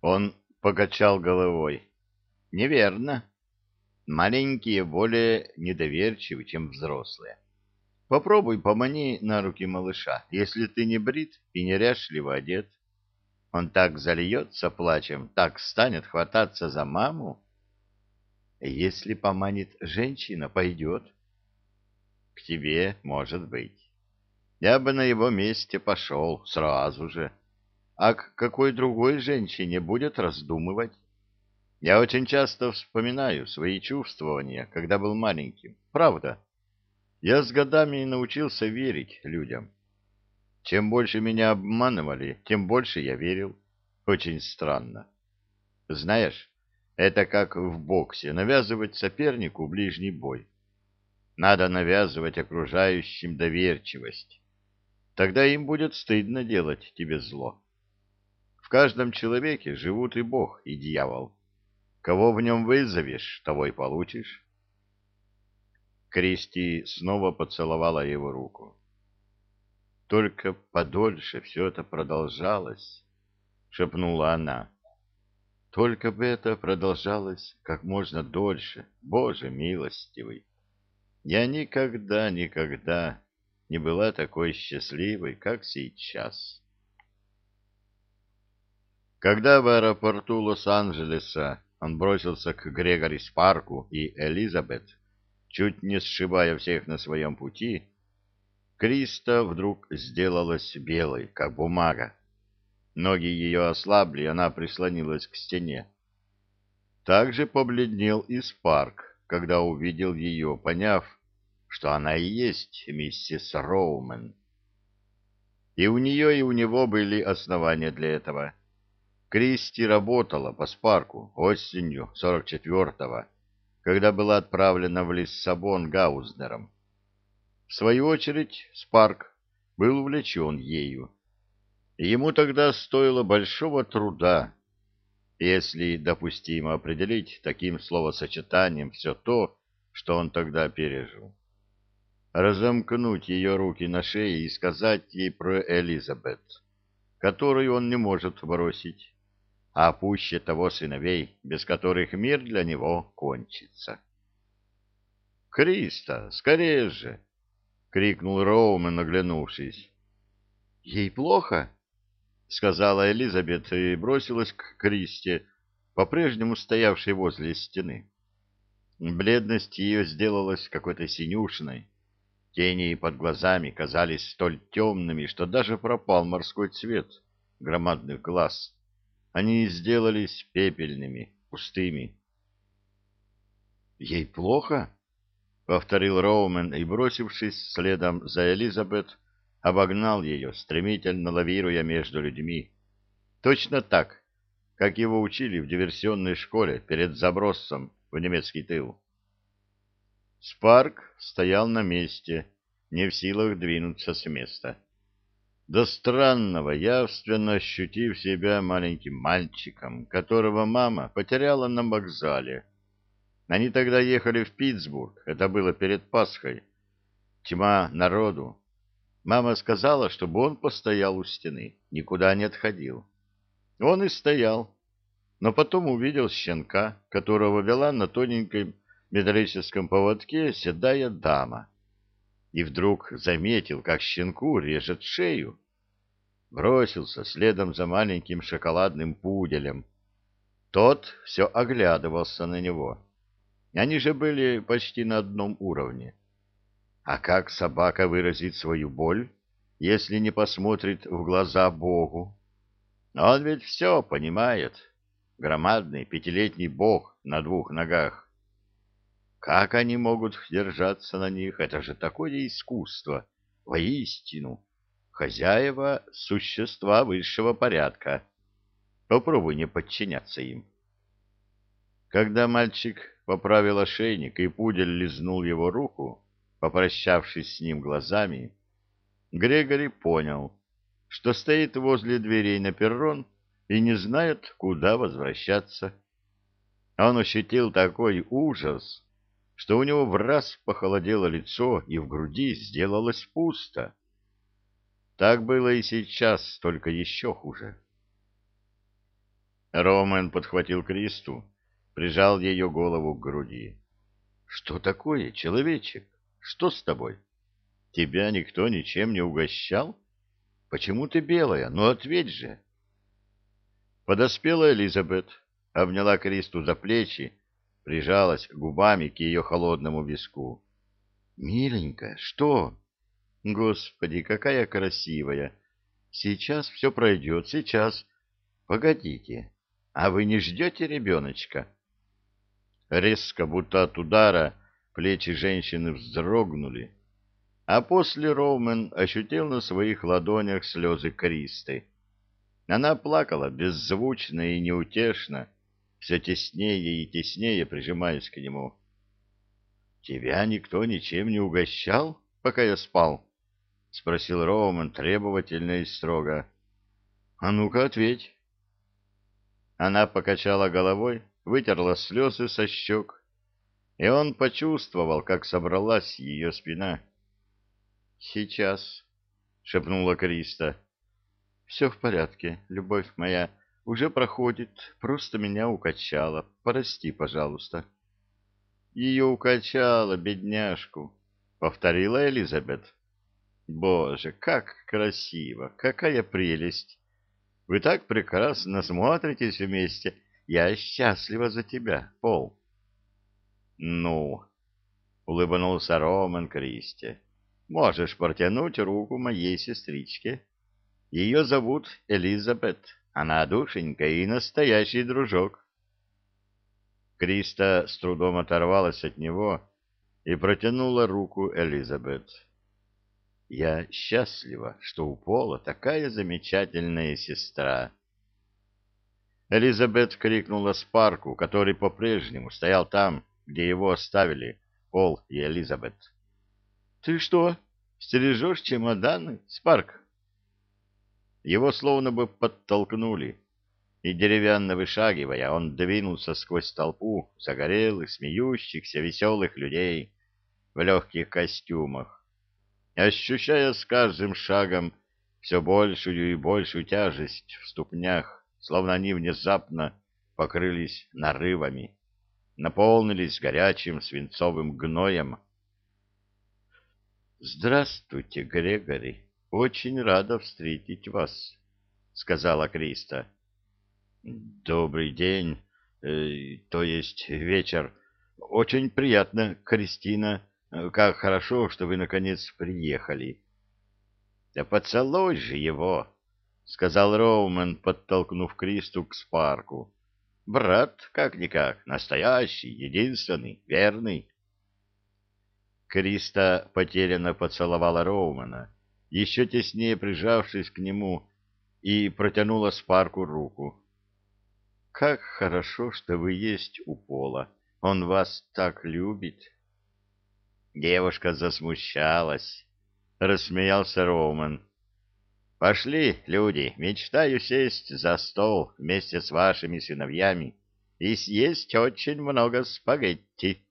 Он покачал головой. Неверно. Маленькие более недоверчивы, чем взрослые. Попробуй помани на руки малыша, если ты не брит и неряшливо одет. Он так зальется плачем, так станет хвататься за маму. Если поманит женщина, пойдет. К тебе, может быть. Я бы на его месте пошел сразу же. А к какой другой женщине будет раздумывать? Я очень часто вспоминаю свои чувствования, когда был маленьким. Правда. Я с годами научился верить людям. Чем больше меня обманывали, тем больше я верил. Очень странно. Знаешь, это как в боксе, навязывать сопернику ближний бой. Надо навязывать окружающим доверчивость. Тогда им будет стыдно делать тебе зло. В каждом человеке живут и Бог, и дьявол. Кого в нем вызовешь, того и получишь. Кристи снова поцеловала его руку. Только подольше все это продолжалось, — шепнула она. Только бы это продолжалось как можно дольше, Боже милостивый. Я никогда, никогда не была такой счастливой, как сейчас. Когда в аэропорту Лос-Анджелеса он бросился к Грегори Спарку и Элизабет, чуть не сшибая всех на своем пути, Криста вдруг сделалась белой, как бумага. Ноги ее ослабли, она прислонилась к стене. Также побледнел и Спарк, когда увидел ее, поняв, что она и есть миссис Роумен. И у нее, и у него были основания для этого. Кристи работала по Спарку осенью 44-го, когда была отправлена в Лиссабон Гаузнером. В свою очередь, Спарк был увлечен ею. Ему тогда стоило большого труда, если допустимо определить таким словосочетанием все то, что он тогда пережил. Разомкнуть ее руки на шее и сказать ей про Элизабет, которую он не может бросить, а пуще того сыновей, без которых мир для него кончится. «Криста, скорее же!» — крикнул Роумен, оглянувшись. «Ей плохо?» — сказала Элизабет и бросилась к Кристе, по-прежнему стоявшей возле стены. Бледность ее сделалась какой-то синюшной. Тени под глазами казались столь темными, что даже пропал морской цвет громадных глаз. Они сделались пепельными, пустыми. «Ей плохо?» повторил Роумен и, бросившись следом за Элизабет, обогнал ее, стремительно лавируя между людьми. Точно так, как его учили в диверсионной школе перед забросом в немецкий тыл. Спарк стоял на месте, не в силах двинуться с места. До странного, явственно ощутив себя маленьким мальчиком, которого мама потеряла на вокзале, они тогда ехали в Питтсбург, это было перед Пасхой. Тьма народу. Мама сказала, чтобы он постоял у стены, никуда не отходил. Он и стоял, но потом увидел щенка, которого вела на тоненьком металлическом поводке седая дама. И вдруг заметил, как щенку режет шею. Бросился следом за маленьким шоколадным пуделем. Тот все оглядывался на него. Они же были почти на одном уровне. А как собака выразит свою боль, если не посмотрит в глаза Богу? Он ведь все понимает. Громадный пятилетний бог на двух ногах. Как они могут держаться на них? Это же такое искусство. Воистину. Хозяева — существа высшего порядка. Попробуй не подчиняться им. Когда мальчик поправил ошейник, и пудель лизнул его руку, попрощавшись с ним глазами, Грегори понял, что стоит возле дверей на перрон и не знает, куда возвращаться. Он ощутил такой ужас, что у него в раз похолодело лицо и в груди сделалось пусто. Так было и сейчас, только еще хуже. Роман подхватил Кристу, прижал ее голову к груди. — Что такое, человечек? Что с тобой? Тебя никто ничем не угощал? Почему ты белая? Ну, ответь же. Подоспела Элизабет, обняла Кристу за плечи, прижалась губами к ее холодному виску. — Миленькая, что? Господи, какая красивая! Сейчас все пройдет, сейчас. Погодите, а вы не ждете ребеночка? Резко, будто от удара, плечи женщины вздрогнули, а после Роумен ощутил на своих ладонях слезы Кристы. Она плакала беззвучно и неутешно, все теснее и теснее прижимаясь к нему. — Тебя никто ничем не угощал, пока я спал? — спросил Роумен требовательно и строго. — А ну-ка ответь. Она покачала головой, вытерла слезы со щек, и он почувствовал, как собралась ее спина. — Сейчас, — шепнула Криста. — Все в порядке, любовь моя, уже проходит, просто меня укачало. Прости, пожалуйста. — Ее укачало, бедняжку, — повторила Элизабет. — Боже, как красиво, какая прелесть! Вы так прекрасно смотритесь вместе. Я счастлива за тебя, Пол. — Ну, — улыбнулся Роман Кристи, — можешь протянуть руку моей сестричке. Ее зовут Элизабет. Она душенька и настоящий дружок. Криста с трудом оторвалась от него и протянула руку Элизабет. Я счастлива, что у Пола такая замечательная сестра. Элизабет крикнула Спарку, который по-прежнему стоял там, где его оставили, Пол и Элизабет. — Ты что, стережешь чемоданы, Спарк? Его словно бы подтолкнули, и, деревянно вышагивая, он двинулся сквозь толпу загорелых, смеющихся, веселых людей в легких костюмах, ощущая с каждым шагом все большую и большую тяжесть в ступнях, словно они внезапно покрылись нарывами, наполнились горячим свинцовым гноем. «Здравствуйте, Грегори, очень рада встретить вас», — сказала Криста. «Добрый день, э, то есть вечер. Очень приятно, Кристина. Как хорошо, что вы, наконец, приехали. — Да поцелуй же его, — сказал Роуман, подтолкнув Кристу к Спарку. — Брат, как-никак, настоящий, единственный, верный. Криста потерянно поцеловала Роумана, еще теснее прижавшись к нему, и протянула Спарку руку. — Как хорошо, что вы есть у Пола. Он вас так любит. — Девушка засмущалась. Рассмеялся Роман. Пошли, люди, мечтаю сесть за стол вместе с вашими сыновьями и съесть очень много спагетти.